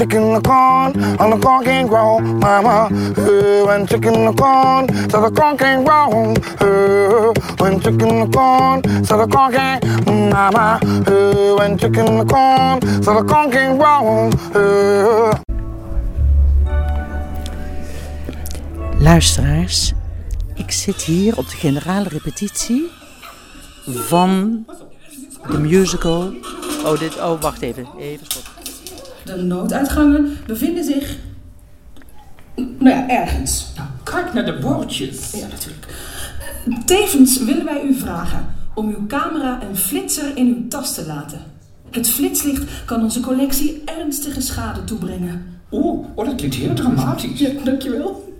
chicken the corn, and the corn can't grow, mama. Uh, when chicken the corn, so the corn can't grow. Uh, when chicken the corn, so the corn can't, mama. Uh, when chicken the corn, so the corn can't grow. Uh. Luisteraars, ik zit hier op de generale repetitie van de musical. Oh, dit, oh wacht even. Even stop. De nooduitgangen bevinden zich. Nou ja, ergens. Nou, kijk naar de bordjes. Ja, natuurlijk. Tevens willen wij u vragen om uw camera een flitser in uw tas te laten. Het flitslicht kan onze collectie ernstige schade toebrengen. Oeh, oh, dat klinkt heel dramatisch. Ja, dankjewel.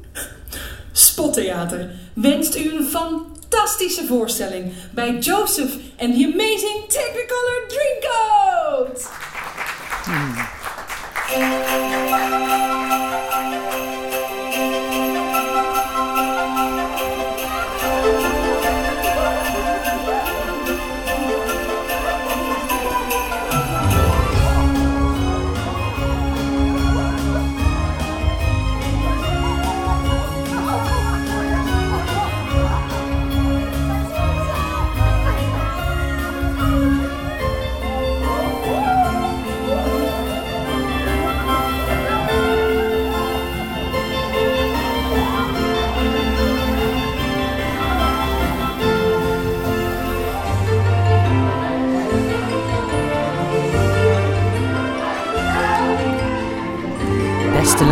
Spottheater wenst u een fantastische voorstelling bij Joseph and the Amazing Technicolor Dreamcoat. Beste Thank you.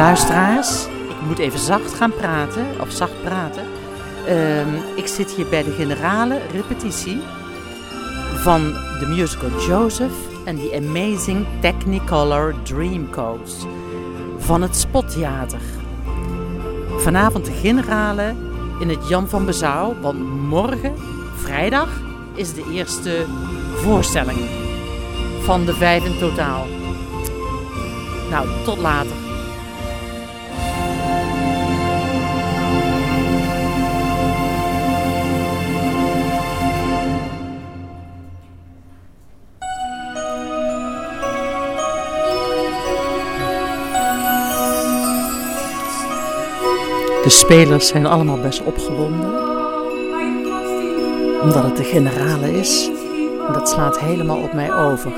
Luisteraars, ik moet even zacht gaan praten, of zacht praten. Ehm, ik zit hier bij de generale repetitie van de musical Joseph and the Amazing Technicolor Dreamcoat van het Spottheater. Vanavond de generale in het Jan van Bezouw, want morgen, vrijdag, is de eerste voorstelling van de vijf in totaal. Nou, tot later. De spelers zijn allemaal best opgewonden. Omdat het de generale is. En dat slaat helemaal op mij over.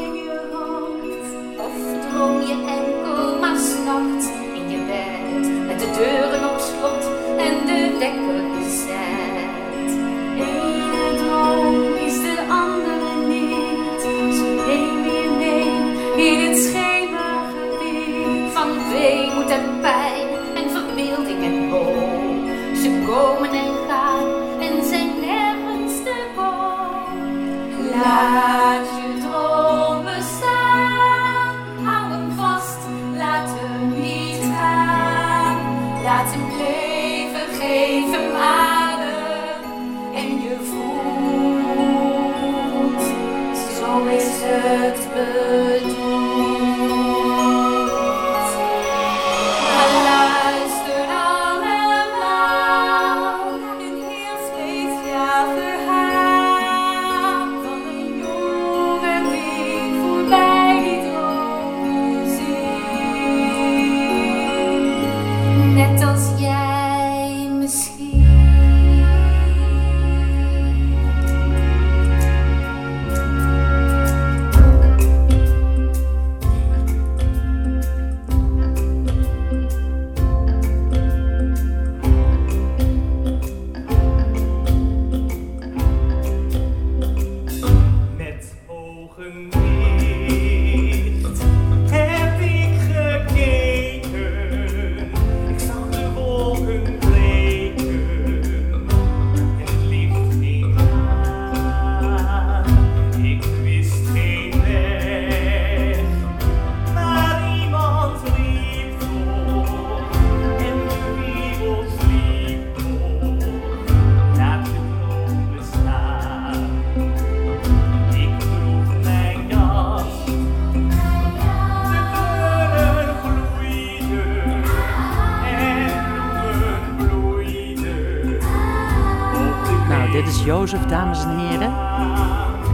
Dames en heren.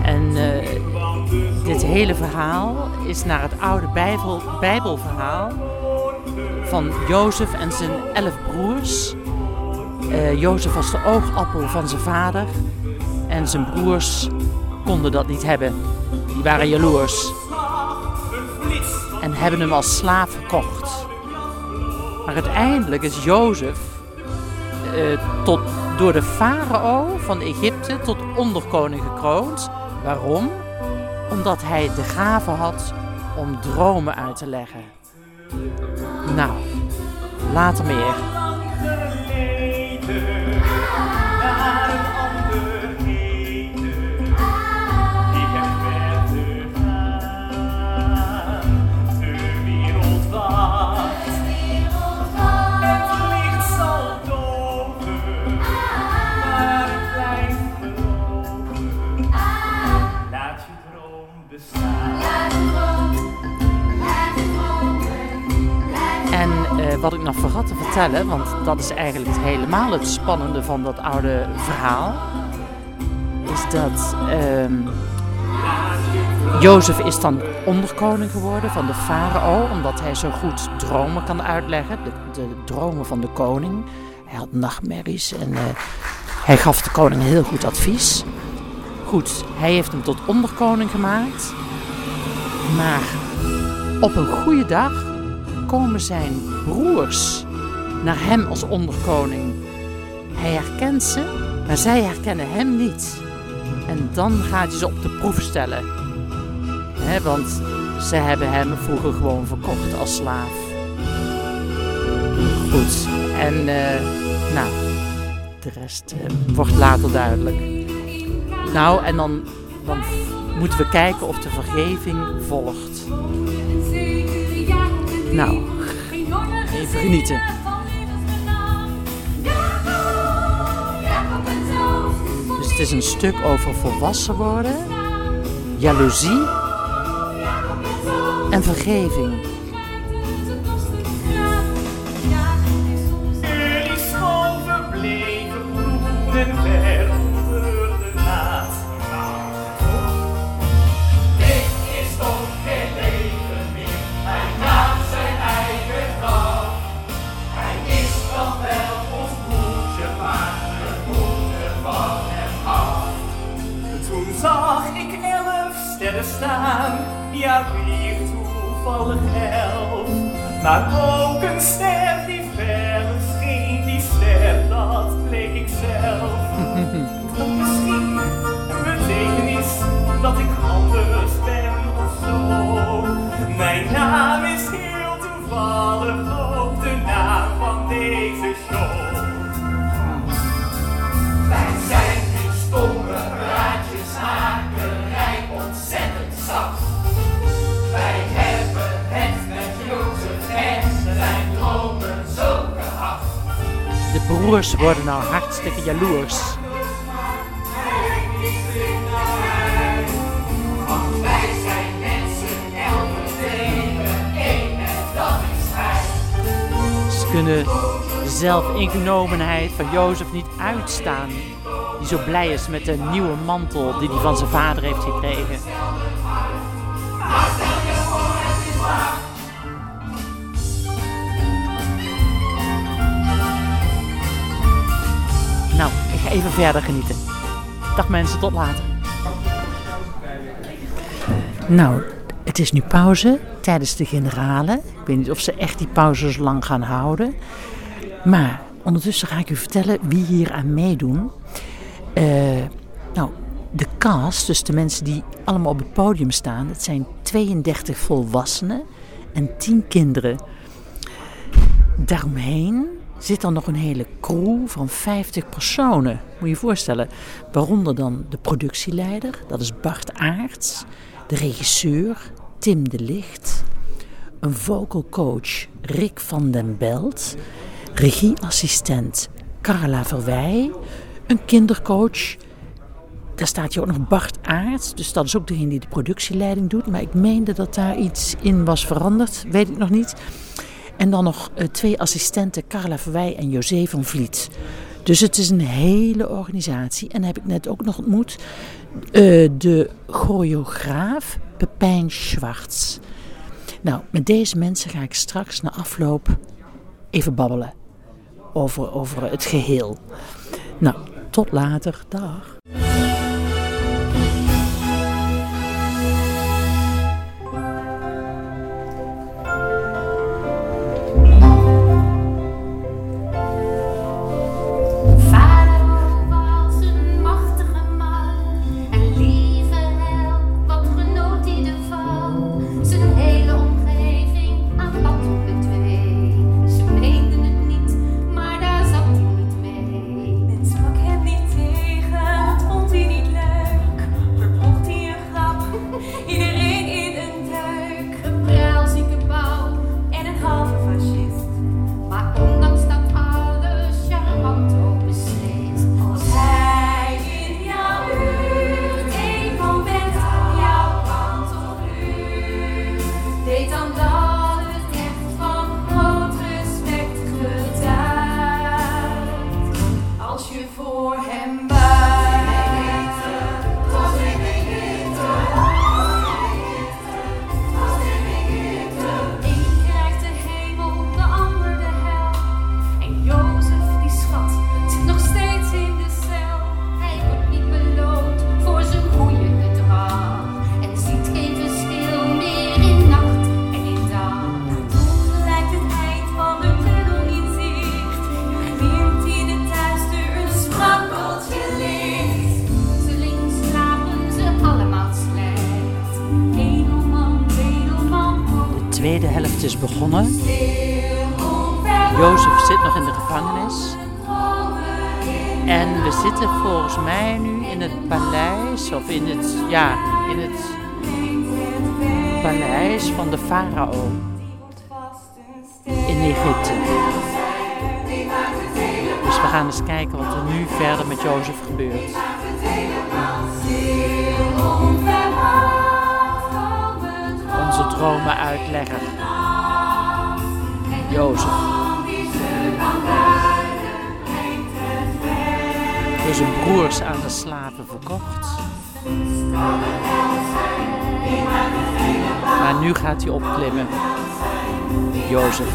En eh, dit hele verhaal is naar het oude Bijbel, Bijbelverhaal van Jozef en zijn elf broers. Eh Jozef was de oogappel van zijn vader en zijn broers konden dat niet hebben. Die waren jaloers en hebben hem als slaaf verkocht. Maar uiteindelijk is Jozef tot, door de farao van Egypte tot onderkoning gekroond. Waarom? Omdat hij de gave had om dromen uit te leggen. Nou, later meer. Nog vergat te vertellen, want dat is eigenlijk helemaal het spannende van dat oude verhaal, is dat ehm Jozef is dan onderkoning geworden van de farao, omdat hij zo goed dromen kan uitleggen, de, de dromen van de koning. Hij had nachtmerries en eh, hij gaf de koning heel goed advies. Goed, hij heeft hem tot onderkoning gemaakt, maar op een goede dag komen zijn broers naar hem als onderkoning. Hij herkent ze, maar zij herkennen hem niet. En dan gaat hij ze op de proef stellen. Hè, want ze hebben hem vroeger gewoon verkocht als slaaf. Goed, en eh, nou, de rest eh, wordt later duidelijk. Nou, en dan, dan moeten we kijken of de vergeving volgt. Nou, even genieten. Dus het is een stuk over volwassen worden, jaloezie en vergeving. Sterren staan, ja weer toevallig elf. Maar ook een ster die ver scheen, die ster, dat bleek ik zelf. Misschien een betekenis dat ik anders ben of zo. Mijn naam is heel toevallig ook de naam van deze broers worden nou hartstikke jaloers. Ze kunnen de zelfingenomenheid van Jozef niet uitstaan. Die zo blij is met de nieuwe mantel die hij van zijn vader heeft gekregen. Even verder genieten. Dag mensen, tot later. Nou, het is nu pauze tijdens de generale. Ik weet niet of ze echt die pauze zo lang gaan houden. Maar ondertussen ga ik u vertellen wie hier aan meedoen. Eh, nou, de cast, dus de mensen die allemaal op het podium staan, dat zijn 32 volwassenen en 10 kinderen. Daaromheen zit dan nog een hele crew van 50 personen. Moet je je voorstellen. Waaronder dan de productieleider, dat is Bart Aerts. De regisseur, Tim de Licht. Een vocal coach, Rick van den Belt. Regieassistent, Carla Verwij. Een kindercoach, daar staat hier ook nog Bart Aerts. Dus dat is ook degene die de productieleiding doet. Maar ik meende dat daar iets in was veranderd. Weet ik nog niet. En dan nog eh, twee assistenten, Carla Verwij en José van Vliet. Dus het is een hele organisatie. En heb ik net ook nog ontmoet Eh, de choreograaf Pepijn Schwartz. Nou, met deze mensen ga ik straks na afloop even babbelen over, over het geheel. Nou, tot later. Dag. Begonnen. Jozef zit nog in de gevangenis. En we zitten volgens mij nu in het paleis, of in het, ja, in het paleis van de farao in Egypte. Dus we gaan eens kijken wat er nu verder met Jozef gebeurt. Onze dromenuitlegger, Jozef. Door zijn broers aan de slaven verkocht. Maar nu gaat hij opklimmen. Jozef.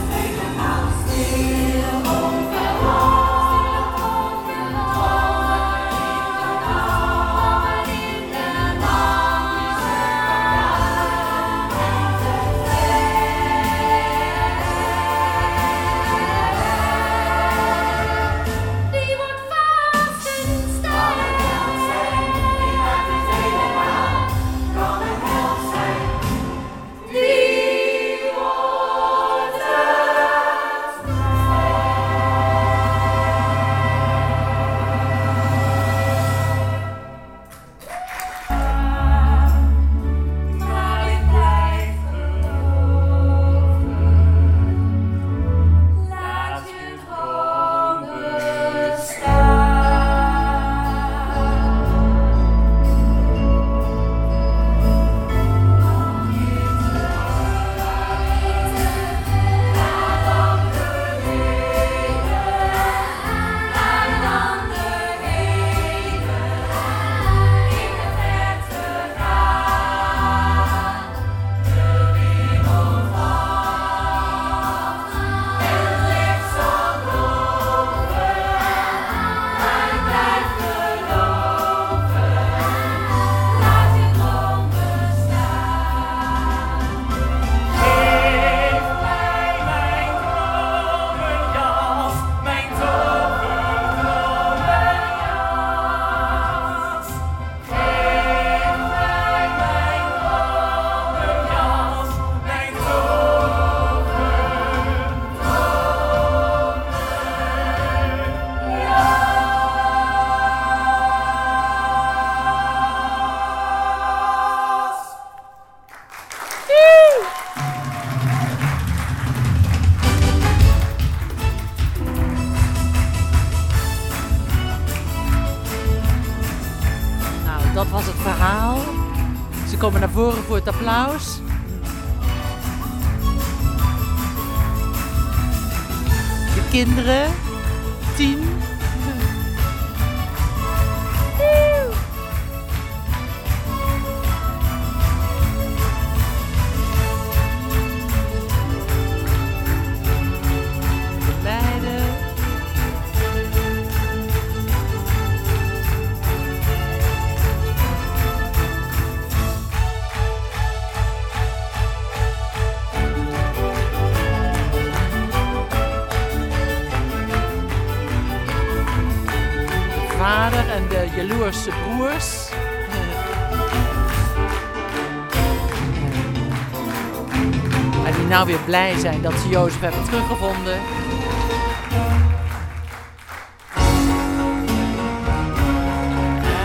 Blij zijn dat ze Jozef hebben teruggevonden.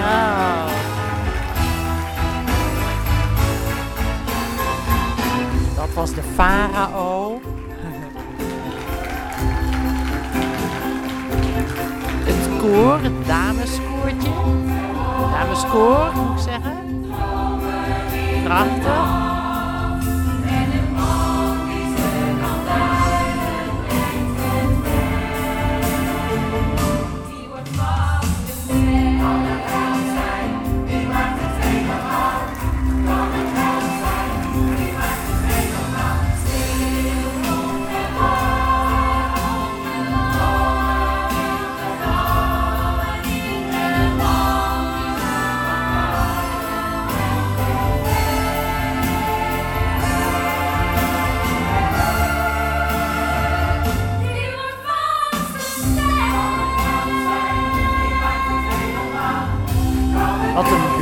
Nou. Dat was de farao. Het koor, het dameskoortje. Dameskoor, moet ik zeggen. Prachtig.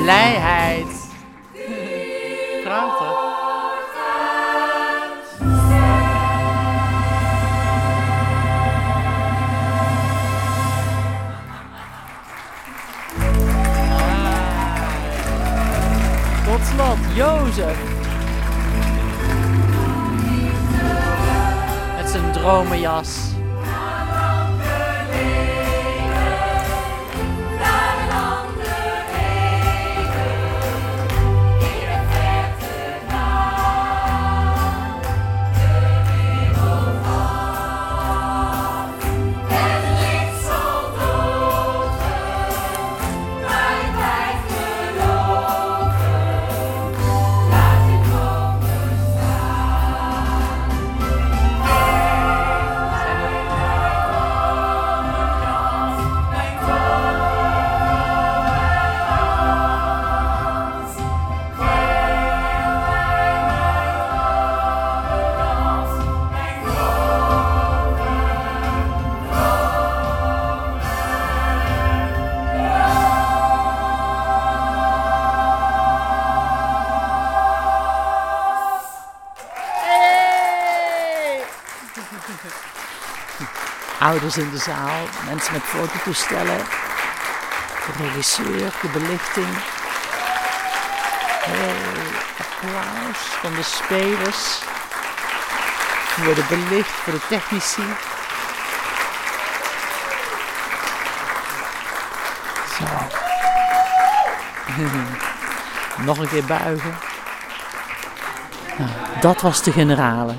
Blijheid. Prachtig. Ah. Tot slot, Jozef. Dromenjas. Ouders in de zaal, mensen met fototoestellen, de regisseur, de belichting. Applaus van de spelers. Die worden belicht voor de technici. Zo. Nog een keer buigen. Nou, dat was de generale.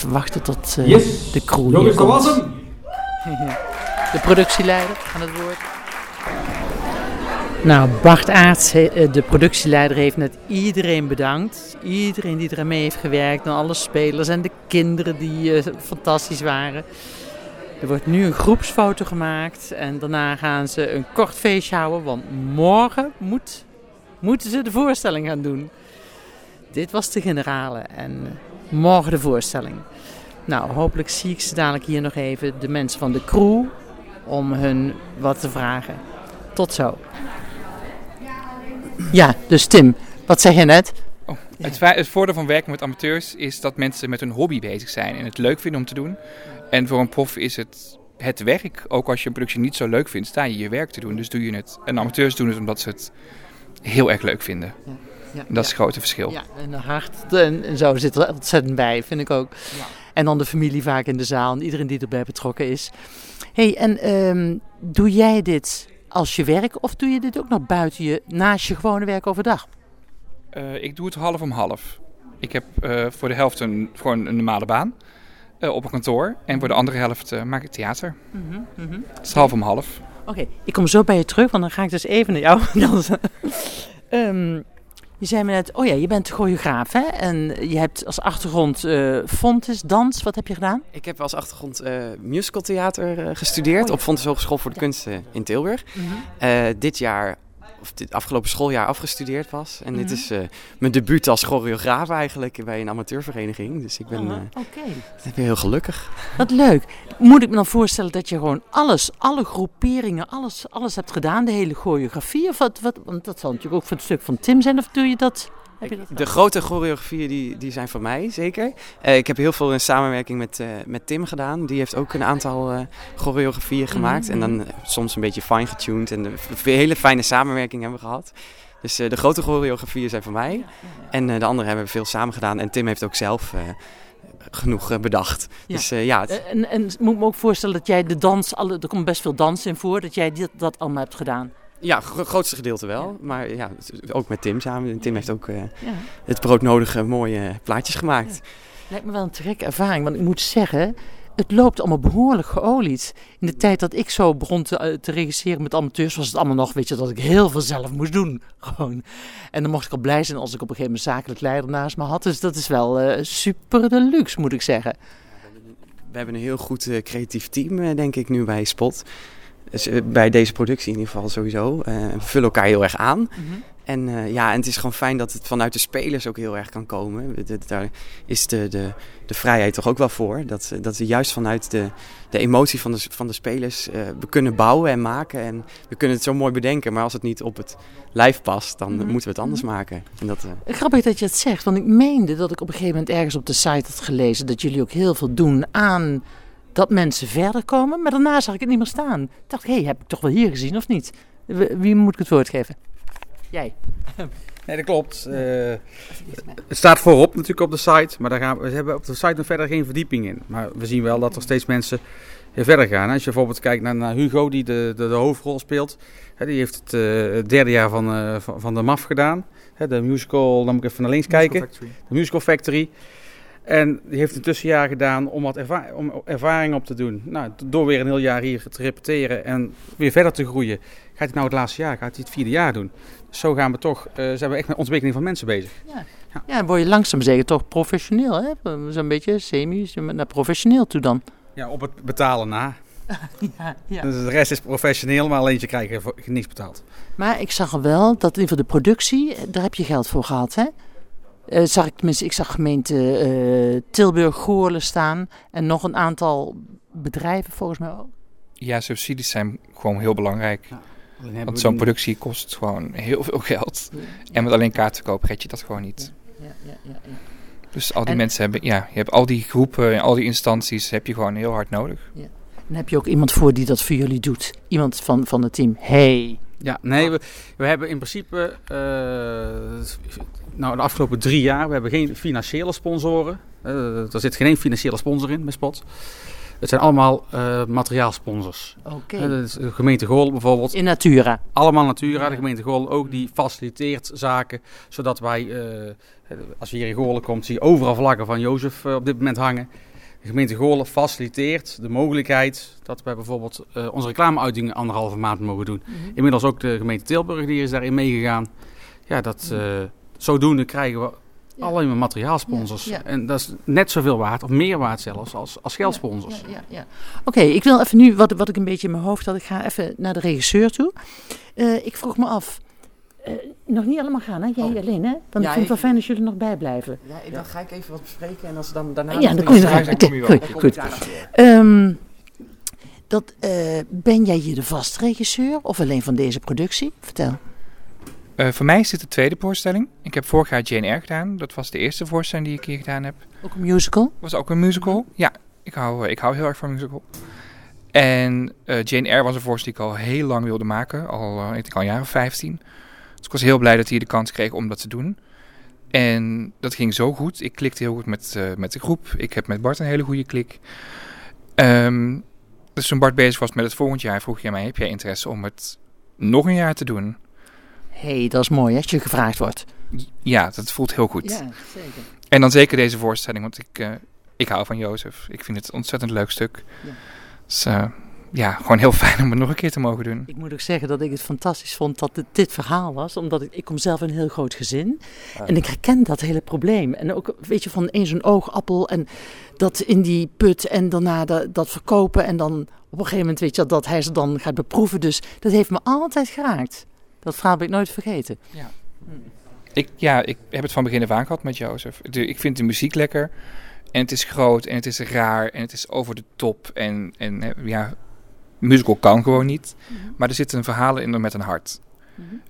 Even wachten tot eh, Yes, de crew hier jongens, dat komt. was hem. De productieleider aan het woord. Nou, Bart Aerts, he- eh, de productieleider, heeft net iedereen bedankt. Iedereen die eraan mee heeft gewerkt. En alle spelers en de kinderen die eh, fantastisch waren. Er wordt nu een groepsfoto gemaakt. En daarna gaan ze een kort feestje houden. Want morgen moet, moeten ze de voorstelling gaan doen. Dit was de generale. En morgen de voorstelling. Nou, hopelijk zie ik ze dadelijk hier nog even, de mensen van de crew, om hun wat te vragen. Tot zo. Ja, dus Tim, wat zeg je net? Oh, het, het voordeel van werken met amateurs is dat mensen met hun hobby bezig zijn en het leuk vinden om te doen. En voor een prof is het het werk. Ook als je een productie niet zo leuk vindt, sta je je werk te doen. Dus doe je het. En amateurs doen het omdat ze het heel erg leuk vinden. Ja, En dat is het grote verschil. Ja, en hart en, en zo zit er ontzettend bij, vind ik ook. En dan de familie vaak in de zaal en iedereen die erbij betrokken is. hey, en ehm, doe jij dit als je werk of doe je dit ook nog buiten je, naast je gewone werk overdag? Eh, ik doe het half om half. Ik heb eh, voor de helft een, gewoon een normale baan eh, op een kantoor. En voor de andere helft maak ik theater. Het is half om half. Oké, ik kom zo bij je terug, want dan ga ik dus even naar jou. dansen. Je zei me net, oh ja, je bent choreograaf hè? En je hebt als achtergrond eh Fontes, dans. Wat heb je gedaan? Ik heb als achtergrond eh musicaltheater eh, gestudeerd Oh ja. op Fontes Hogeschool voor de Kunsten in Tilburg. Mhm. Dit jaar of dit afgelopen schooljaar afgestudeerd was. En dit Mhm. is eh, mijn debuut als choreograaf eigenlijk bij een amateurvereniging. Dus ik ben, eh, ik ben heel gelukkig. wat leuk. Moet ik me dan voorstellen dat je gewoon alles, alle groeperingen, alles, alles hebt gedaan, de hele choreografie? Of wat, wat, want dat zal natuurlijk ook voor het stuk van Tim zijn, of doe je dat? Heb je dat De grote choreografieën die, die zijn van mij, zeker. Eh, ik heb heel veel in samenwerking met, eh, met Tim gedaan. Die heeft ook een aantal eh, choreografieën gemaakt. En dan soms een beetje fine-getuned. En een hele fijne samenwerking hebben we gehad. Dus de grote choreografieën zijn van mij. En de andere hebben we veel samen gedaan. En Tim heeft ook zelf genoeg bedacht. Ja. Dus ja, het- En, en moet me ook voorstellen dat jij de dans, alle, er komt best veel dans in voor, dat jij dit, dat allemaal hebt gedaan. Ja, gro- grootste gedeelte wel. Maar ja, het- ook met Tim samen. En Tim heeft ook Ja. het broodnodige mooie plaatjes gemaakt. Lijkt me wel een te gekke ervaring, want ik moet zeggen, het loopt allemaal behoorlijk geolied. In de tijd dat ik zo begon te, eh, te regisseren met amateurs, was het allemaal nog, weet je, dat ik heel veel zelf moest doen. Gewoon. En dan mocht ik al blij zijn als ik op een gegeven moment zakelijk leider naast me had. Dus dat is wel eh, super de luxe, moet ik zeggen. We hebben een heel goed creatief team, denk ik, nu bij Spot. Dus, eh, bij deze productie in ieder geval sowieso. Eh, vullen elkaar heel erg aan. En eh, ja, en het is gewoon fijn dat het vanuit de spelers ook heel erg kan komen. De- de- daar is de, de, de vrijheid toch ook wel voor. Dat, ze- dat ze juist vanuit de, de emotie van de, van de spelers we kunnen bouwen en maken. En we kunnen het zo mooi bedenken. Maar als het niet op het lijf past, dan Mhm. moeten we het anders maken. En dat, Grappig dat je het zegt, want ik meende dat ik op een gegeven moment ergens op de site had gelezen dat jullie ook heel veel doen aan dat mensen verder komen. Maar daarna zag ik het niet meer staan. Ik dacht, hé, hey, heb ik toch wel hier gezien of niet? Wie moet ik het woord geven? Jij. Nee, dat klopt. Eh, het staat voorop natuurlijk op de site, maar daar gaan we, we hebben op de site nog verder geen verdieping in. Maar we zien wel dat er steeds mensen verder gaan. Als je bijvoorbeeld kijkt naar, naar Hugo, die de, de, de hoofdrol speelt. Hè, die heeft het eh, het derde jaar van, eh, van, van de MAF gedaan. Hè, de musical, dan moet ik even naar links kijken. De Musical Factory. En die heeft een tussenjaar gedaan om wat erva- om ervaring op te doen. Nou, door weer een heel jaar hier te repeteren en weer verder te groeien. Gaat hij nou het laatste jaar, gaat hij het vierde jaar doen. Zo gaan we toch, eh, zijn we echt met ontwikkeling van mensen bezig. Ja, dan word je langzaam zeker toch professioneel, hè? Zo'n beetje semi, naar professioneel toe dan. Ja, op het betalen na. Ja, ja. Dus de rest is professioneel, maar alleen je krijgt er niks betaald. Maar ik zag wel dat in ieder geval de productie, daar heb je geld voor gehad, hè? Eh, zag ik, tenminste, ik zag gemeente eh, Tilburg, Goorlen staan en nog een aantal bedrijven volgens mij ook. Ja, subsidies zijn gewoon heel belangrijk. Want zo'n productie kost gewoon heel veel geld. En met alleen kaartverkoop red je dat gewoon niet. Ja, ja, ja, ja. Dus al die En- mensen hebben, ja, je hebt al die groepen en al die instanties heb je gewoon heel hard nodig. Dan heb je ook iemand voor die dat voor jullie doet. Iemand van, van het team. Hey. Ja, nee, we, we hebben in principe, eh, nou de afgelopen drie jaar, we hebben geen financiële sponsoren. Eh, er zit geen financiële sponsor in bij Spot. Het zijn allemaal eh materiaalsponsors. Oké. Eh, de gemeente Goorlen bijvoorbeeld. In Natura. Allemaal Natura. De gemeente Goorlen ook, die faciliteert zaken. Zodat wij, als je hier in Goorlen komt, zie je overal vlaggen van Jozef op dit moment hangen. De gemeente Goorlen faciliteert de mogelijkheid dat wij bijvoorbeeld onze reclameuitingen anderhalve maand mogen doen. Mhm. Inmiddels ook de gemeente Tilburg, die is daarin meegegaan. Ja, dat, zodoende krijgen we alleen maar materiaalsponsors. Ja, ja. En dat is net zoveel waard, of meer waard zelfs, als, als geldsponsors. Ja, ja. Oké, ik wil even nu, wat, wat ik een beetje in mijn hoofd had, ik ga even naar de regisseur toe. Eh, ik vroeg me af, eh, nog niet allemaal gaan, hè? Jij alleen, hè? Want Ja, ik vind het wel fijn als jullie nog bijblijven. ja, dan ga ik even wat bespreken en als dan daarna... Ja, dan kom je kom goed, wel. Dan kom goed. daarna weer. Ehm, dat, eh, ben jij hier de vastregisseur of alleen van deze productie? Vertel. Eh, voor mij is dit de tweede voorstelling. Ik heb vorig jaar Jane Eyre gedaan. Dat was de eerste voorstelling die ik hier gedaan heb. Ook een musical? Was ook een musical. Ja, ik hou, eh, ik hou heel erg van musical. En eh, Jane Eyre was een voorstelling die ik al heel lang wilde maken. Al, eh, ik denk al of 15. Dus ik was heel blij dat hij de kans kreeg om dat te doen. En dat ging zo goed. Ik klikte heel goed met, met de groep. Ik heb met Bart een hele goede klik. Ehm, dus toen Bart bezig was met het volgend jaar, vroeg hij mij: Heb jij interesse om het nog een jaar te doen? Hé, hey, dat is mooi hè, als je gevraagd wordt. Ja, dat voelt heel goed. Ja, zeker. En dan zeker deze voorstelling, want ik, eh, ik hou van Jozef. Ik vind het een ontzettend leuk stuk. Ja. Dus eh, ja, gewoon heel fijn om het nog een keer te mogen doen. Ik moet ook zeggen dat ik het fantastisch vond dat het dit verhaal was. Omdat ik, ik kom zelf in een heel groot gezin. En ik herken dat hele probleem. En ook, weet je, van één zo'n oogappel en dat in die put en daarna dat, dat verkopen. En dan op een gegeven moment, weet je, dat hij ze dan gaat beproeven. Dus dat heeft me altijd geraakt. Dat verhaal ben ik nooit vergeten. Ik, ja, ik heb het van begin af aan gehad met Jozef. Ik vind de muziek lekker. En het is groot en het is raar en het is over de top. En, en ja, musical kan gewoon niet. Maar er zitten verhalen in met een hart.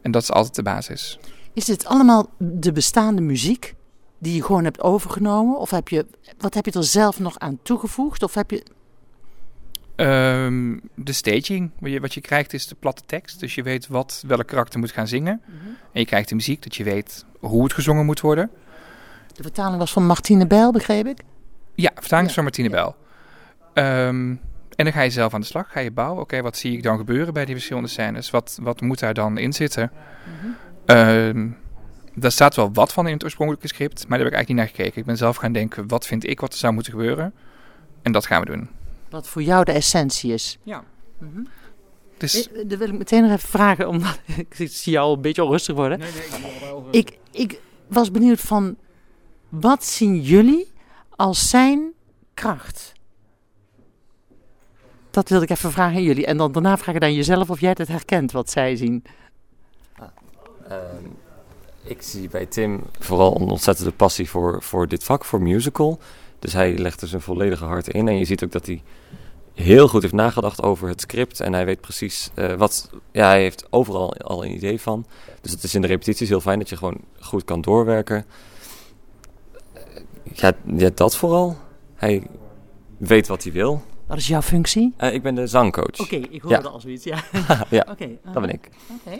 En dat is altijd de basis. Is dit allemaal de bestaande muziek die je gewoon hebt overgenomen? Of heb je, wat heb je er zelf nog aan toegevoegd? Of heb je... Ehm, de staging, wat je, wat je krijgt is de platte tekst. Dus je weet wat, welk karakter moet gaan zingen. En je krijgt de muziek, dat je weet hoe het gezongen moet worden. De vertaling was van Martine Bijl, begreep ik? Ja, vertaling is van Martine Bel. Ehm, en dan ga je zelf aan de slag, ga je bouwen. Oké, wat zie ik dan gebeuren bij die verschillende scènes? Wat, wat moet daar dan in zitten? Ehm, daar staat wel wat van in het oorspronkelijke script, maar daar heb ik eigenlijk niet naar gekeken. Ik ben zelf gaan denken, wat vind ik wat er zou moeten gebeuren? En dat gaan we doen. Wat voor jou de essentie is. Ja. Mhm. Dus wil ik meteen nog even vragen, omdat ik zie jou al een beetje onrustig worden. Ik, ik was benieuwd van, wat zien jullie als zijn kracht? Dat wilde ik even vragen aan jullie. En dan daarna vraag ik aan jezelf of jij het herkent wat zij zien. Ehm, ik zie bij Tim vooral een ontzettende passie voor, voor dit vak, voor musical. Dus hij legt er zijn volledige hart in. En je ziet ook dat hij heel goed heeft nagedacht over het script. En hij weet precies eh, wat. Ja, hij heeft overal al een idee van. Dus het is in de repetities heel fijn dat je gewoon goed kan doorwerken. Eh, Ja, ja dat vooral. Hij weet wat hij wil. Wat is jouw functie? Eh, ik ben de zangcoach. Oké, ik hoorde Ja. al zoiets, ja. ja, Oké, dat ben ik. Oké.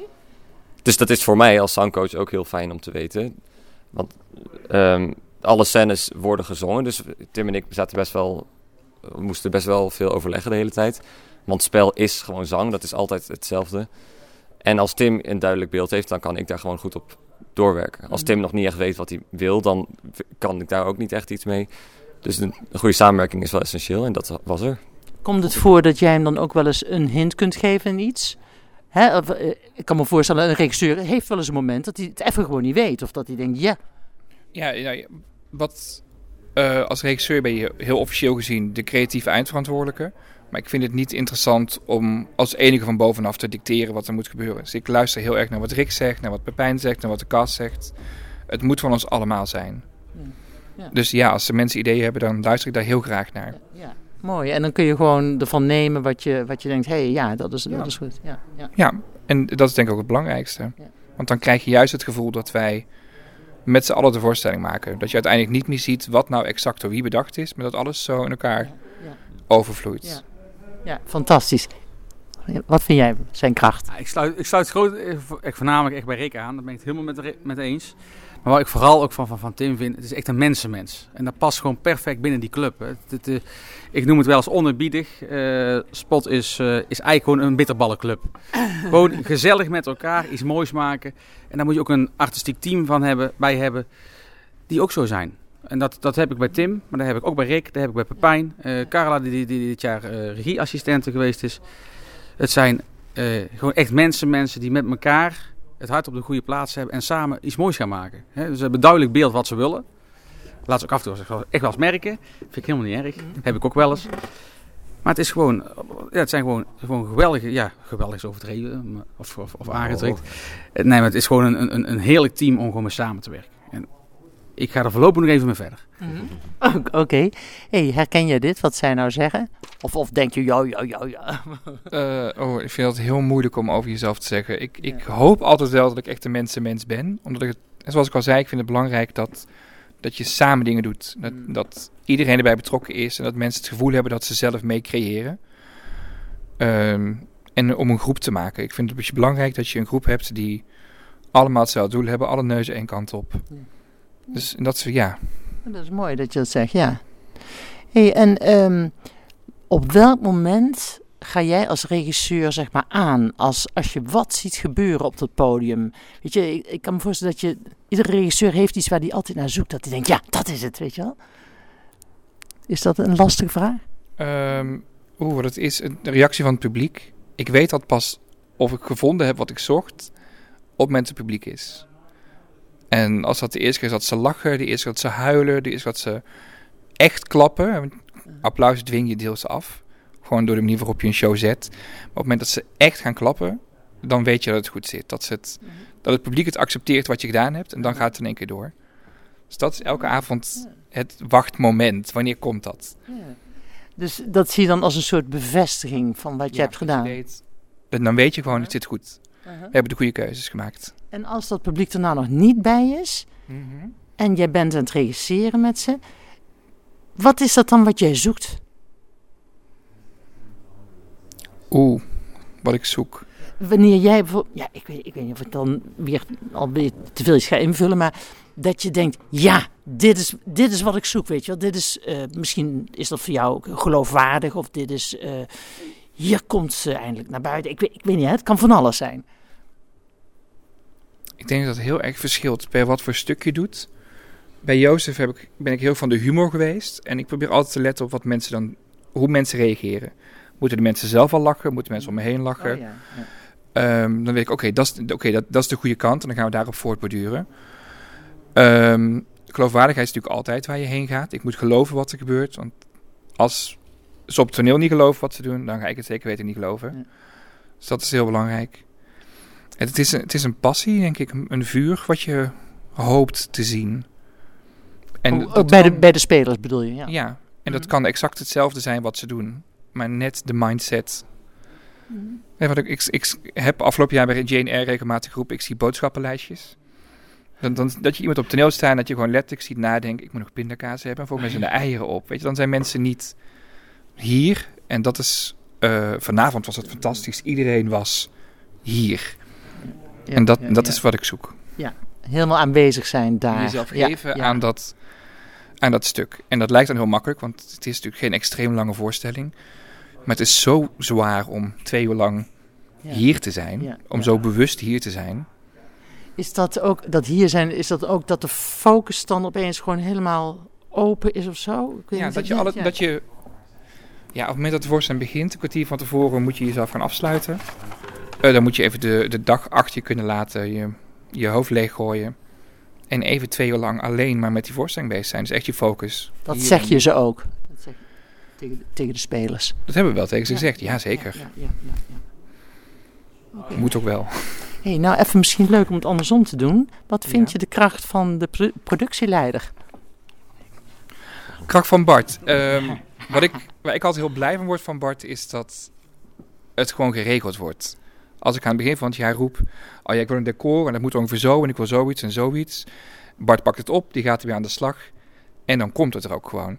Dus dat is voor mij als zangcoach ook heel fijn om te weten. Want ehm, alle scènes worden gezongen. Dus Tim en ik zaten best wel, we moesten best wel veel overleggen de hele tijd. Want spel is gewoon zang, dat is altijd hetzelfde. En als Tim een duidelijk beeld heeft, dan kan ik daar gewoon goed op doorwerken. Als Tim nog niet echt weet wat hij wil, dan kan ik daar ook niet echt iets mee. Dus een, goede samenwerking is wel essentieel en dat was er. Komt het voor dat jij hem dan ook wel eens een hint kunt geven in iets? Hè? Of, eh, ik kan me voorstellen, een regisseur heeft wel eens een moment dat hij het even gewoon niet weet. Of dat hij denkt, ja, Ja, ja, ja, wat eh, als regisseur ben je heel officieel gezien de creatieve eindverantwoordelijke. Maar ik vind het niet interessant om als enige van bovenaf te dicteren wat er moet gebeuren. Dus ik luister heel erg naar wat Rick zegt, naar wat Pepijn zegt, naar wat de cast zegt. Het moet van ons allemaal zijn. Ja. Dus ja, als de mensen ideeën hebben, dan luister ik daar heel graag naar. ja, mooi. En dan kun je gewoon ervan nemen wat je, wat je denkt, hé, hey, ja, dat is, Ja. dat is goed. Ja, ja. Ja, en dat is denk ik ook het belangrijkste. Want dan krijg je juist het gevoel dat wij met z'n allen de voorstelling maken. Dat je uiteindelijk niet meer ziet wat nou exact door wie bedacht is, maar dat alles zo in elkaar ja. overvloeit. Ja. ja, fantastisch. Wat vind jij zijn kracht? Ja, ik, sluit, ik sluit groot, voornamelijk echt bij Rick aan. Daar ben ik het helemaal met, met eens. Maar wat ik vooral ook van, van, van Tim vind, het is echt een mensenmens. En dat past gewoon perfect binnen die club. hè. Het, het, eh, ik noem het wel eens onerbiedig. Eh, Spot is, eh, is eigenlijk gewoon een bitterballenclub. gewoon gezellig met elkaar, iets moois maken. En daar moet je ook een artistiek team van hebben, bij hebben, die ook zo zijn. En dat, dat heb ik bij Tim, maar dat heb ik ook bij Rick, dat heb ik bij Pepijn. Carla, die, die, die dit jaar regieassistente geweest is. Het zijn gewoon echt mensen, mensen die met elkaar het hart op de goede plaats hebben en samen iets moois gaan maken. Dus ze hebben duidelijk beeld wat ze willen. Laat ze ook af en toe echt wel eens merken. Vind ik helemaal niet erg. Heb ik ook wel eens. Maar het is gewoon, ja, het zijn gewoon, gewoon geweldige, ja, geweldig is overdreven of, of, of aangedrukt. Eh, Nee, maar het is gewoon een, een, een heerlijk team om gewoon mee samen te werken. Ik ga er voorlopig nog even mee verder. O- Oké. Hey, herken jij dit, wat zij nou zeggen? Of, of denk je, ja, ja, ja, ja. Eh, oh, ik vind het heel moeilijk om over jezelf te zeggen. Ik, ik hoop altijd wel dat ik echt een mensenmens ben. Omdat ik het, zoals ik al zei, ik vind het belangrijk dat, dat je samen dingen doet. Dat, dat iedereen erbij betrokken is en dat mensen het gevoel hebben dat ze zelf mee creëren. Ehm, en om een groep te maken. Ik vind het een beetje belangrijk dat je een groep hebt die allemaal hetzelfde doel hebben, alle neuzen één kant op. Dus dat is, ja, Dat is mooi dat je dat zegt, ja. Hey, en ehm, op welk moment ga jij als regisseur zeg maar aan als, als je wat ziet gebeuren op dat podium? Weet je, ik, ik kan me voorstellen dat je, iedere regisseur heeft iets waar hij altijd naar zoekt. Dat hij denkt, ja, dat is het, weet je wel. Is dat een lastige vraag? Ehm Oeh, dat is een reactie van het publiek. Ik weet dat pas of ik gevonden heb wat ik zocht op het het publiek is. En als dat de eerste keer is dat ze lachen, de eerste keer dat ze huilen, de eerste keer dat ze echt klappen. want Applaus dwing je deels af. Gewoon door de manier waarop je een show zet. Maar op het moment dat ze echt gaan klappen, dan weet je dat het goed zit. Dat, ze het, dat het publiek het accepteert wat je gedaan hebt en dan gaat het in één keer door. Dus dat is elke avond het wachtmoment. Wanneer komt dat? Dus dat zie je dan als een soort bevestiging van wat je Ja, hebt gedaan. weet- dan weet je gewoon, het zit goed. Uh-huh. We hebben de goede keuzes gemaakt. En als dat publiek er nou nog niet bij is, Mhm. en jij bent aan het regisseren met ze, wat is dat dan wat jij zoekt? Oeh, wat ik zoek. Wanneer jij bijvoorbeeld, ja, ik weet, ik weet niet of ik dan weer alweer te veel iets ga invullen, maar dat je denkt, ja, dit is, dit is wat ik zoek, weet je wel. Dit is, eh, misschien is dat voor jou ook geloofwaardig, of dit is, eh, hier komt ze eindelijk naar buiten. Ik weet, ik weet niet, hè, het kan van alles zijn. Ik denk dat het heel erg verschilt per wat voor stuk je doet. Bij Jozef heb ik, ben ik heel van de humor geweest. En ik probeer altijd te letten op wat mensen dan, hoe mensen reageren. Moeten de mensen zelf al lachen? Moeten mensen om me heen lachen? Oh, ja, ja. Ehm, dan weet ik, oké, dat, is- oké, dat, dat is de goede kant. En dan gaan we daarop voortborduren. Ehm geloofwaardigheid is natuurlijk altijd waar je heen gaat. Ik moet geloven wat er gebeurt. Want als ze op het toneel niet geloven wat ze doen, dan ga ik het zeker weten niet geloven. Ja. Dus dat is heel belangrijk. Het is, een, het is een passie, denk ik. Een, vuur wat je hoopt te zien. En Oh, bij, de, bij de spelers bedoel je, ja. ja, en dat Mhm. kan exact hetzelfde zijn wat ze doen. Maar net de mindset. Mhm. Want ik, ik, ik heb afgelopen jaar bij Jane Eyre regelmatig geroepen, ik zie boodschappenlijstjes. Dan, dan, dat je iemand op toneel staat en dat je gewoon letterlijk ziet nadenken, ik moet nog pindakaas hebben. En volgens mij zijn de eieren op. Weet je, dan zijn mensen niet hier. En dat is, eh, vanavond was het fantastisch. Iedereen was hier. Ja, en dat, ja, dat ja. is wat ik zoek. Helemaal aanwezig zijn daar. Jezelf Ja, geven ja. aan, dat, aan dat stuk. En dat lijkt dan heel makkelijk, want het is natuurlijk geen extreem lange voorstelling. Maar het is zo zwaar om twee uur lang Ja. hier te zijn. Ja, Om ja. zo bewust hier te zijn. Is dat ook, dat hier zijn, is dat ook dat de focus dan opeens gewoon helemaal open is of zo? Ik weet Ja, niet, dat je, alle, dat je ja, op het moment dat de voorstelling begint, een kwartier van tevoren, moet je jezelf gaan afsluiten. Eh, dan moet je even de, de dag achter je kunnen laten, je, je hoofd leeggooien. En even twee uur lang alleen maar met die voorstelling bezig zijn. Dus echt je focus. Dat hier zeg je ze ook. Dat zeg je tegen, de- tegen de spelers. Dat hebben we wel tegen ze Ja, gezegd. Ja, zeker. Ja, ja, ja, ja. Oké. Moet ook wel. Hey, nou, even misschien leuk om het andersom te doen. Wat vind Ja. je de kracht van de pro- productieleider? Kracht van Bart. Ehm, wat ik, waar ik altijd heel blij van word van Bart is dat het gewoon geregeld wordt. Als ik aan het begin van het jaar roep, oh ja, ik wil een decor en dat moet ongeveer zo en ik wil zoiets en zoiets. Bart pakt het op, die gaat er weer aan de slag en dan komt het er ook gewoon.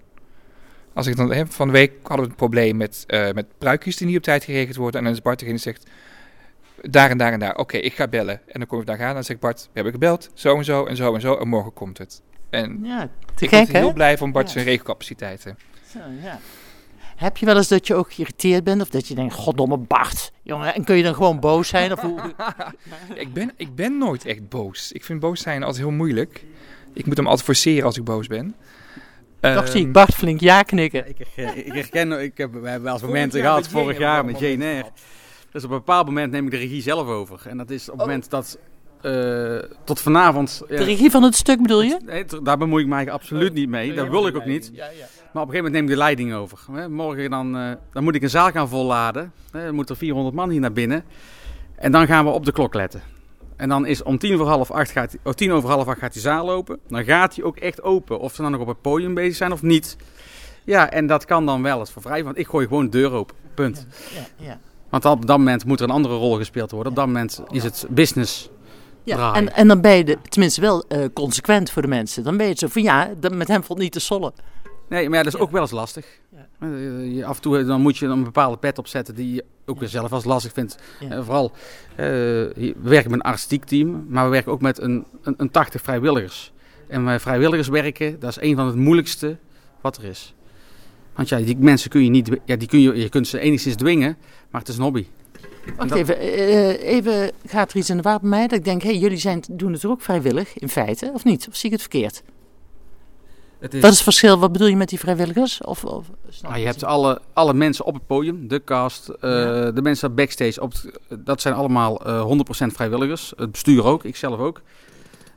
Als ik dan, van de week hadden we een probleem met, eh, met pruikjes die niet op tijd geregeld worden. En dan is Bart degene die zegt, daar en daar en daar. Oké, ik ga bellen. En dan kom ik daar gaan en dan zegt Bart, we hebben gebeld, zo en zo en zo en zo en morgen komt het. En Ja, ik word heel blij van Bart Ja. zijn regelcapaciteiten. Zo, ja. Heb je wel eens dat je ook geïrriteerd bent? Of dat je denkt, goddomme Bart, jongen. En kun je dan gewoon boos zijn? Of hoe? Ik ben, ik ben nooit echt boos. Ik vind boos zijn altijd heel moeilijk. Ik moet hem altijd forceren als ik boos ben. Toch zie ik Ehm, Bart flink ja knikken. Ik, ik herken, ik heb, we hebben wel eens momenten gehad, vorig jaar met Eyre. Dus op een bepaald moment neem ik de regie zelf over. En dat is op het moment dat eh, tot vanavond... ja, De regie van het stuk bedoel je? Nee, daar bemoei ik mij absoluut niet mee. Dat wil ik ook niet. Maar op een gegeven moment neem ik de leiding over. Hè, Morgen dan, eh, dan moet ik een zaal gaan volladen. Hè, Dan moeten er 400 man hier naar binnen. En dan gaan we op de klok letten. En dan is om tien, voor half acht gaat, oh, tien over half acht gaat die zaal open. Dan gaat die ook echt open. Of ze dan nog op het podium bezig zijn of niet. Ja, en dat kan dan wel eens voor vrij. Want ik gooi gewoon de deur open. Punt. Ja, ja. Want op dat moment moet er een andere rol gespeeld worden. Op dat moment is het business Ja, draaien. en, en dan ben je de, tenminste wel eh, consequent voor de mensen. Dan ben je het zo van ja, met hem valt niet te sollen. Nee, maar ja, dat is ook wel eens lastig. Eh, je, af en toe dan moet je een bepaalde pet opzetten die je ook weer zelf als lastig vindt. Ja. Eh, vooral, eh, we werken met een artistiek team, maar we werken ook met een, een, een 80 vrijwilligers. En met vrijwilligers werken, dat is een van het moeilijkste wat er is. Want ja, die mensen kun je niet, ja, die kun je, je kunt ze enigszins dwingen, maar het is een hobby. Wacht Dat- even, eh, even gaat er iets in de war bij mij dat ik denk, hé, jullie zijn, doen het er ook vrijwillig in feite, of niet? Of zie ik het verkeerd? Het is, Wat is het verschil? Wat bedoel je met die vrijwilligers? Of, of, Ah, je hebt alle, alle mensen op het podium, de cast, eh, Ja. de mensen backstage. Op het- dat zijn allemaal eh 100% vrijwilligers. Het bestuur ook, ik zelf ook.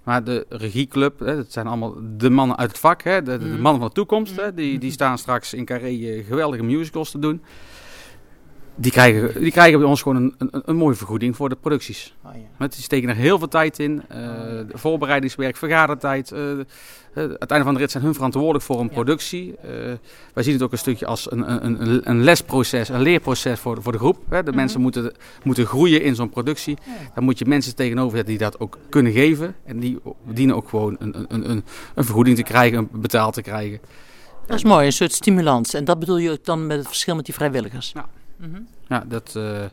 Maar de regieclub, hè, dat zijn allemaal de mannen uit het vak. Hè, de, de Mhm. mannen van de toekomst. Hè, die, die staan straks in Carré eh, geweldige musicals te doen. Die krijgen, die krijgen bij ons gewoon een, een, een mooie vergoeding voor de producties. Oh, ja. Want die steken er heel veel tijd in. eh, de voorbereidingswerk, vergadertijd. eh, eh, het einde van de rit zijn hun verantwoordelijk voor een productie. Eh, wij zien het ook een stukje als een, een, een, een lesproces, een leerproces voor de, voor de groep. Hè. De mensen moeten, moeten groeien in zo'n productie. Dan moet je mensen tegenover zetten die dat ook kunnen geven. En die dienen ook gewoon een, een, een, een vergoeding te krijgen, een betaald te krijgen. Dat is mooi, een soort stimulans. En dat bedoel je ook dan met het verschil met die vrijwilligers? Ja. Mhm. Ja, dat, eh,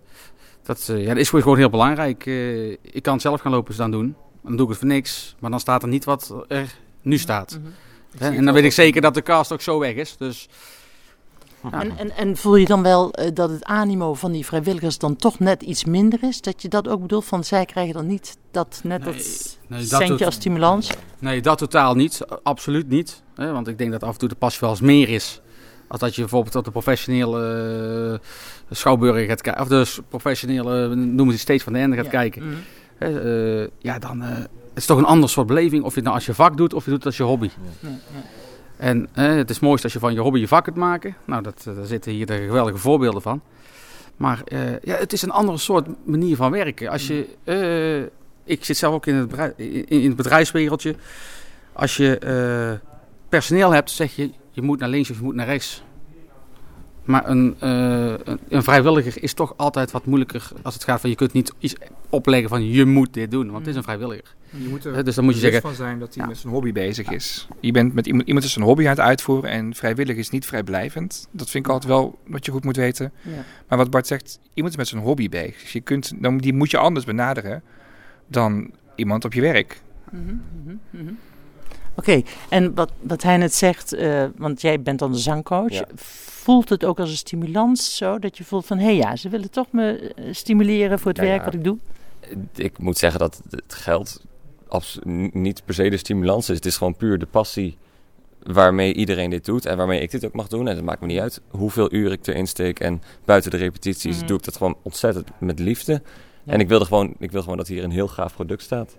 dat, eh, ja, dat is gewoon heel belangrijk. Eh, ik kan het zelf gaan lopen staan doen. Dan doe ik het voor niks. Maar dan staat er niet wat er nu staat. Mhm. Hè, En dan weet ik zeker dat de cast ook zo weg is. Dus, ja. En, en, en voel je dan wel dat het animo van die vrijwilligers dan toch net iets minder is? Dat je dat ook bedoelt van zij krijgen dan niet dat net dat nee, dat centje als stimulans? Nee, dat totaal niet. Absoluut niet. Hè, want ik denk dat af en toe de passie wel eens meer is. Als dat je bijvoorbeeld op de professionele uh, schouwburger gaat kijken. Of de s- professionele, noemen ze steeds van de ende gaat Ja. kijken. Mhm. Hè, eh, ja, dan eh, het is toch een ander soort beleving. Of je het nou als je vak doet of je doet het als je hobby. Ja, ja. En eh, het is mooist als je van je hobby je vak kunt maken. Nou, dat, eh, daar zitten hier de geweldige voorbeelden van. Maar eh, ja, het is een andere soort manier van werken. Als je, eh, ik zit zelf ook in het, bedrijf, in, het bedrijfswereldje. Als je eh, personeel hebt, zeg je je moet naar links of je moet naar rechts. Maar een, eh, een, een vrijwilliger is toch altijd wat moeilijker als het gaat van je kunt niet iets opleggen van je moet dit doen, want het is een vrijwilliger. Je moet er dus dan moet je zeggen, van zijn dat hij ja. met zijn hobby bezig is. Je bent met iemand, iemand is zijn hobby aan het uitvoeren en vrijwillig is niet vrijblijvend. Dat vind ik altijd wel wat je goed moet weten. Ja. Maar wat Bart zegt, iemand is met zijn hobby bezig. Dus je kunt, dan, die moet je anders benaderen dan iemand op je werk. Mhm, mhm, mhm. Oké, en wat, wat hij net zegt, eh, want jij bent dan de zangcoach. Ja. Voelt het ook als een stimulans zo? Dat je voelt van, hé ja, ze willen toch me eh, stimuleren voor het Ja, werk ja. wat ik doe? Ik moet zeggen dat het geld niet per se de stimulans is. Het is gewoon puur de passie waarmee iedereen dit doet en waarmee ik dit ook mag doen. En het maakt me niet uit hoeveel uur ik erin steek. En buiten de repetities Mhm. doe ik dat gewoon ontzettend met liefde. Ja. En ik wilde gewoon, ik wil gewoon dat hier een heel gaaf product staat.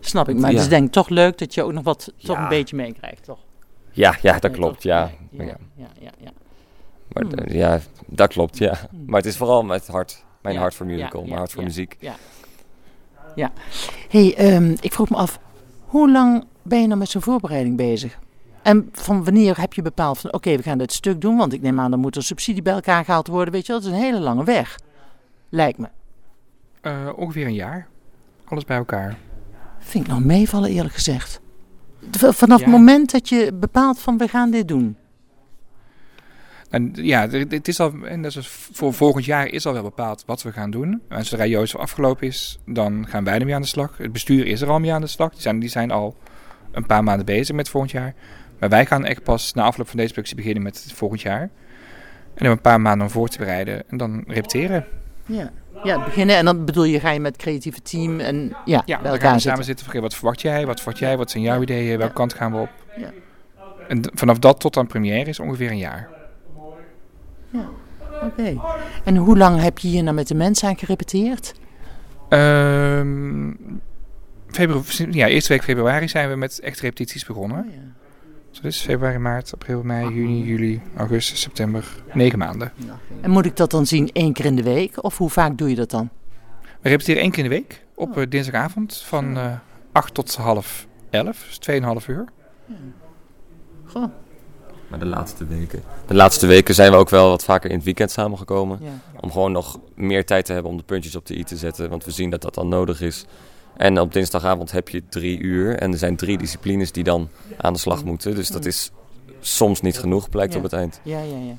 Snap ik, maar Ja. het is denk ik toch leuk dat je ook nog wat, toch Ja. een beetje meekrijgt, toch? Ja, ja dat Ja, klopt. Ja. Ja, Ja. ja, ja, ja. Maar Hmm. ja, dat klopt, ja. Hmm. Maar het is vooral met hart. Mijn Ja, hart voor ja, musical, ja, mijn hart voor ja. muziek. hey, ehm, ik vroeg me af, hoe lang ben je nou met zo'n voorbereiding bezig? En van wanneer heb je bepaald van, oké, we gaan dit stuk doen, want ik neem aan, dan moet er subsidie bij elkaar gehaald worden, weet je wel, dat is een hele lange weg, lijkt me. Eh, ongeveer een jaar. Alles bij elkaar. Vind ik nog meevallen, eerlijk gezegd. Vanaf Ja. het moment dat je bepaalt van, we gaan dit doen. En ja, het is al, en dat is voor volgend jaar is al wel bepaald wat we gaan doen. En zodra Joost afgelopen is, dan gaan wij ermee aan de slag. Het bestuur is er al mee aan de slag. Die zijn, die zijn al een paar maanden bezig met volgend jaar. Maar wij gaan echt pas na afloop van deze productie beginnen met volgend jaar. En hebben een paar maanden om voor te bereiden en dan repeteren. Ja. Ja, beginnen en dan bedoel je, ga je met het creatieve team en ja, Ja, bij dan gaan elkaar we samen zitten. Wat verwacht jij? Wat verwacht jij? Wat zijn jouw ideeën? Welke Ja. kant gaan we op? Ja. En vanaf dat tot aan première is ongeveer een jaar. Oké. En hoe lang heb je hier nou met de mensen aan gerepeteerd? Ehm februari, ja, eerste week februari zijn we met echt repetities begonnen. Oh, ja. Dus dat is februari, maart, april, mei, juni, juli, augustus, september. Negen maanden. En moet ik dat dan zien één keer in de week? Of hoe vaak doe je dat dan? We repeteren één keer in de week op Oh. eh, dinsdagavond van eh 8 tot half 11. Dus 2,5 uur. Goh. Maar de laatste weken. De laatste weken zijn we ook wel wat vaker in het weekend samengekomen. Ja. Om gewoon nog meer tijd te hebben om de puntjes op de i te zetten. Want we zien dat dat dan nodig is. En op dinsdagavond heb je drie uur. En er zijn drie disciplines die dan aan de slag moeten. Dus dat is soms niet genoeg, blijkt Ja. op het eind. Ja, ja, ja.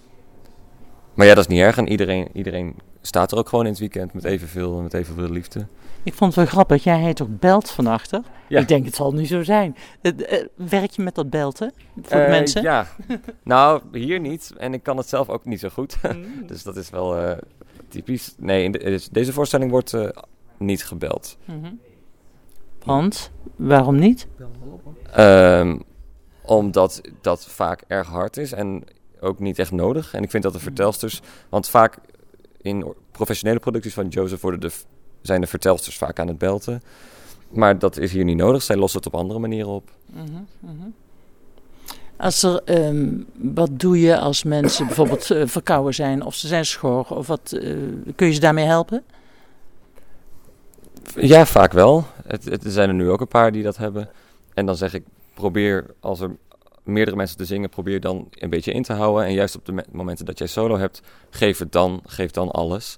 Maar ja, dat is niet erg. En iedereen, iedereen staat er ook gewoon in het weekend met evenveel, met evenveel liefde. Ik vond het wel grappig. Jij heet toch Belt van achter? Ja. Ik denk, het zal nu zo zijn. Eh, eh, werk je met dat belten voor de Eh, mensen? Ja. nou, hier niet. En ik kan het zelf ook niet zo goed. Mm. dus dat is wel typisch. Nee, in de- deze voorstelling wordt niet gebeld. Mhm. Want? Waarom niet? Ehm, omdat dat vaak erg hard is en ook niet echt nodig. En ik vind dat de vertelsters... Want vaak in professionele producties van Joseph worden de, zijn de vertelsters vaak aan het belten. Maar dat is hier niet nodig. Zij lossen het op andere manieren op. Mhm, mhm. Als er, ehm, wat doe je als mensen bijvoorbeeld eh, verkouden zijn of ze zijn schor? Of wat, eh, kun je ze daarmee helpen? Ja, vaak wel. Het, het, er zijn er nu ook een paar die dat hebben. En dan zeg ik, probeer als er meerdere mensen te zingen, probeer dan een beetje in te houden. En juist op de me- momenten dat jij solo hebt, geef het dan, geef dan alles.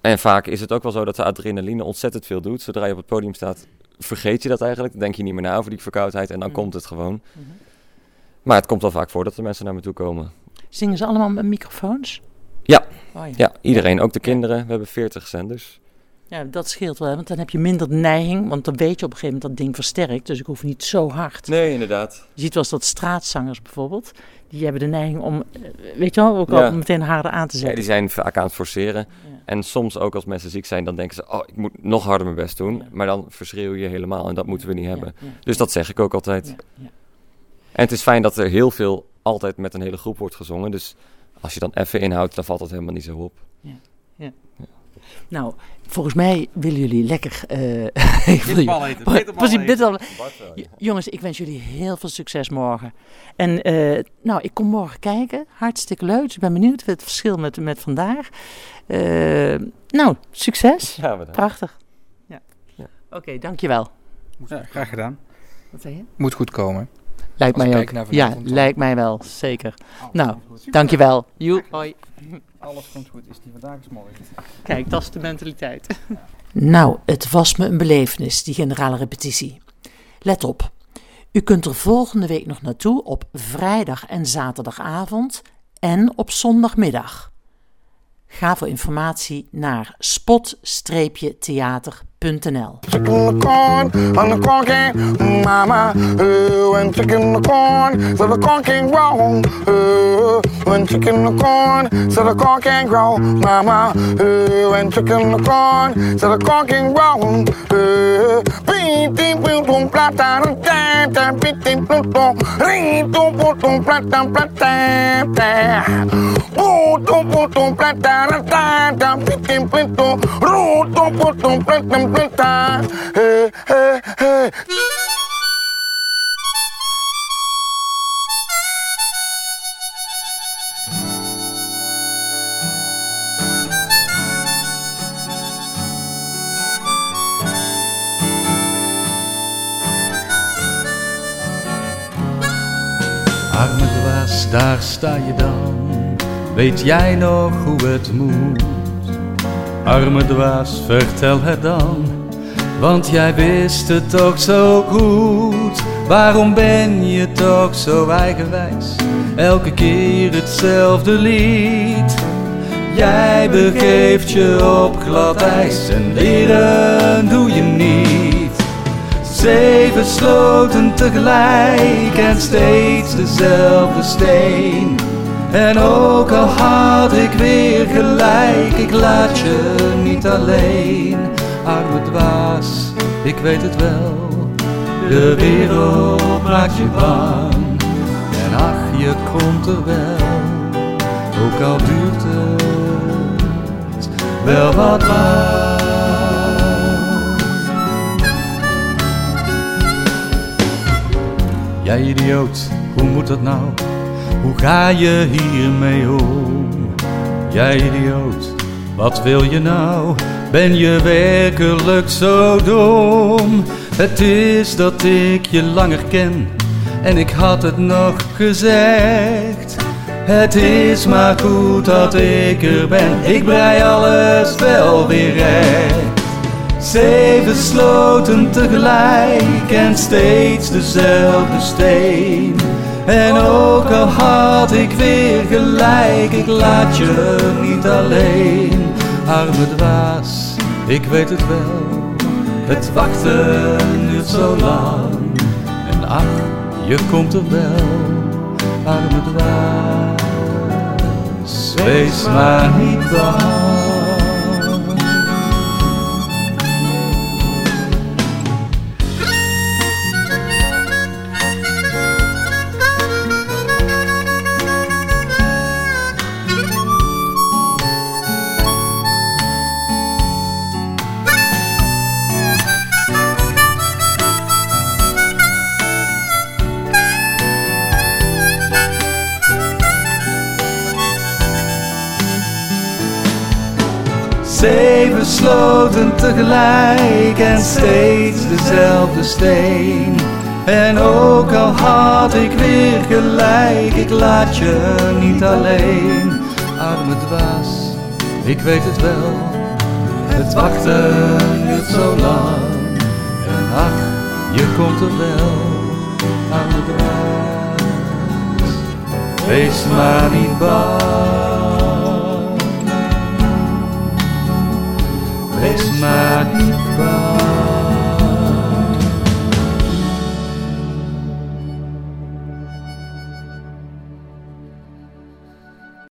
En vaak is het ook wel zo dat de adrenaline ontzettend veel doet. Zodra je op het podium staat, vergeet je dat eigenlijk. Dan denk je niet meer na over die verkoudheid en dan Mhm. komt het gewoon. Maar het komt wel vaak voor dat de mensen naar me toe komen. Zingen ze allemaal met microfoons? Ja, Oh ja. ja iedereen, ook de kinderen. We hebben 40 zenders. Ja, dat scheelt wel, want dan heb je minder neiging. Want dan weet je op een gegeven moment dat ding versterkt. Dus ik hoef niet zo hard. Nee, inderdaad. Je ziet wel eens dat straatzangers bijvoorbeeld, die hebben de neiging om, eh, weet je wel, ook al Ja. meteen harder aan te Ja, zetten. die zijn vaak aan het forceren. Ja. En soms ook als mensen ziek zijn, dan denken ze... oh, ik moet nog harder mijn best doen. Maar dan verschreeuw je helemaal en dat moeten we niet hebben. Ja, ja, Dus dat zeg ik ook altijd. ja, ja. En het is fijn dat er heel veel altijd met een hele groep wordt gezongen. Dus als je dan even inhoudt, dan valt dat helemaal niet zo op. Nou, volgens mij willen jullie lekker... eh, ik wil Bitterbal eten, bitterbal Precies, bitterbal. J- Jongens, ik wens jullie heel veel succes morgen. En eh, nou, ik kom morgen kijken. Hartstikke leuk. Dus ik ben benieuwd wat het verschil met, met vandaag. Eh, nou, succes. Ja, bedankt. Prachtig. Ja. Ja. Oké, dankjewel. Ja, graag gedaan. Wat zei je? Moet goed komen. Lijkt mij ook. Ja, lijkt mij wel. Zeker. Nou, dankjewel. Joe, hoi. Alles komt goed. Is die vandaag is mooi. Kijk, dat is de mentaliteit. Nou, het was me een belevenis, die generale repetitie. Let op, u kunt er volgende week nog naartoe op vrijdag en zaterdagavond en op zondagmiddag. Ga voor informatie naar spot-theater.nl. Chicken the corn on the corn can, mama. Uh, when chicken the corn, so the corn can grow. Uh, when chicken the corn, so the corn can grow, mama. Uh, when chicken the corn, so the corn can grow. Uh, beep, beep, boom, boom, plata, da, da, beep, beep, boom, boom, ring, boom, boom, boom, plata, plata, da. Boom, boom, boom, boom, plata, da, da, beep, beep, boom, boom, root, boom, boom, boom, plata, Hey, hey, hey. Arme dwaas, daar sta je dan. Weet jij nog hoe het moet? Arme dwaas, vertel het dan. Want jij wist het toch zo goed. Waarom ben je toch zo eigenwijs? Elke keer hetzelfde lied. Jij begeeft je op glad ijs en leren doe je niet. Zeven sloten tegelijk en steeds dezelfde steen. En ook al had ik weer gelijk, ik laat je niet alleen. Arme dwaas, ik weet het wel, de wereld maakt je bang. En ach, je komt er wel, ook al duurt het wel wat lang. Jij idioot, hoe moet dat nou? Hoe ga je hiermee om? Jij idioot, wat wil je nou? Ben je werkelijk zo dom? Het is dat ik je langer ken en ik had het nog gezegd. Het is maar goed dat ik er ben, ik brei alles wel weer recht. Zeven sloten tegelijk en steeds dezelfde steen. En ook al had ik weer gelijk, ik laat je niet alleen. Arme dwaas, ik weet het wel, het wachten duurt zo lang. En ach, je komt er wel, arme dwaas, wees maar niet bang. Zeven sloten tegelijk en steeds dezelfde steen. En ook al had ik weer gelijk, ik laat je niet alleen. Arme dwaas, ik weet het wel, het wachten duurt zo lang. En ach, je komt er wel, arme dwaas. Wees maar niet bang. Wees maar niet bang.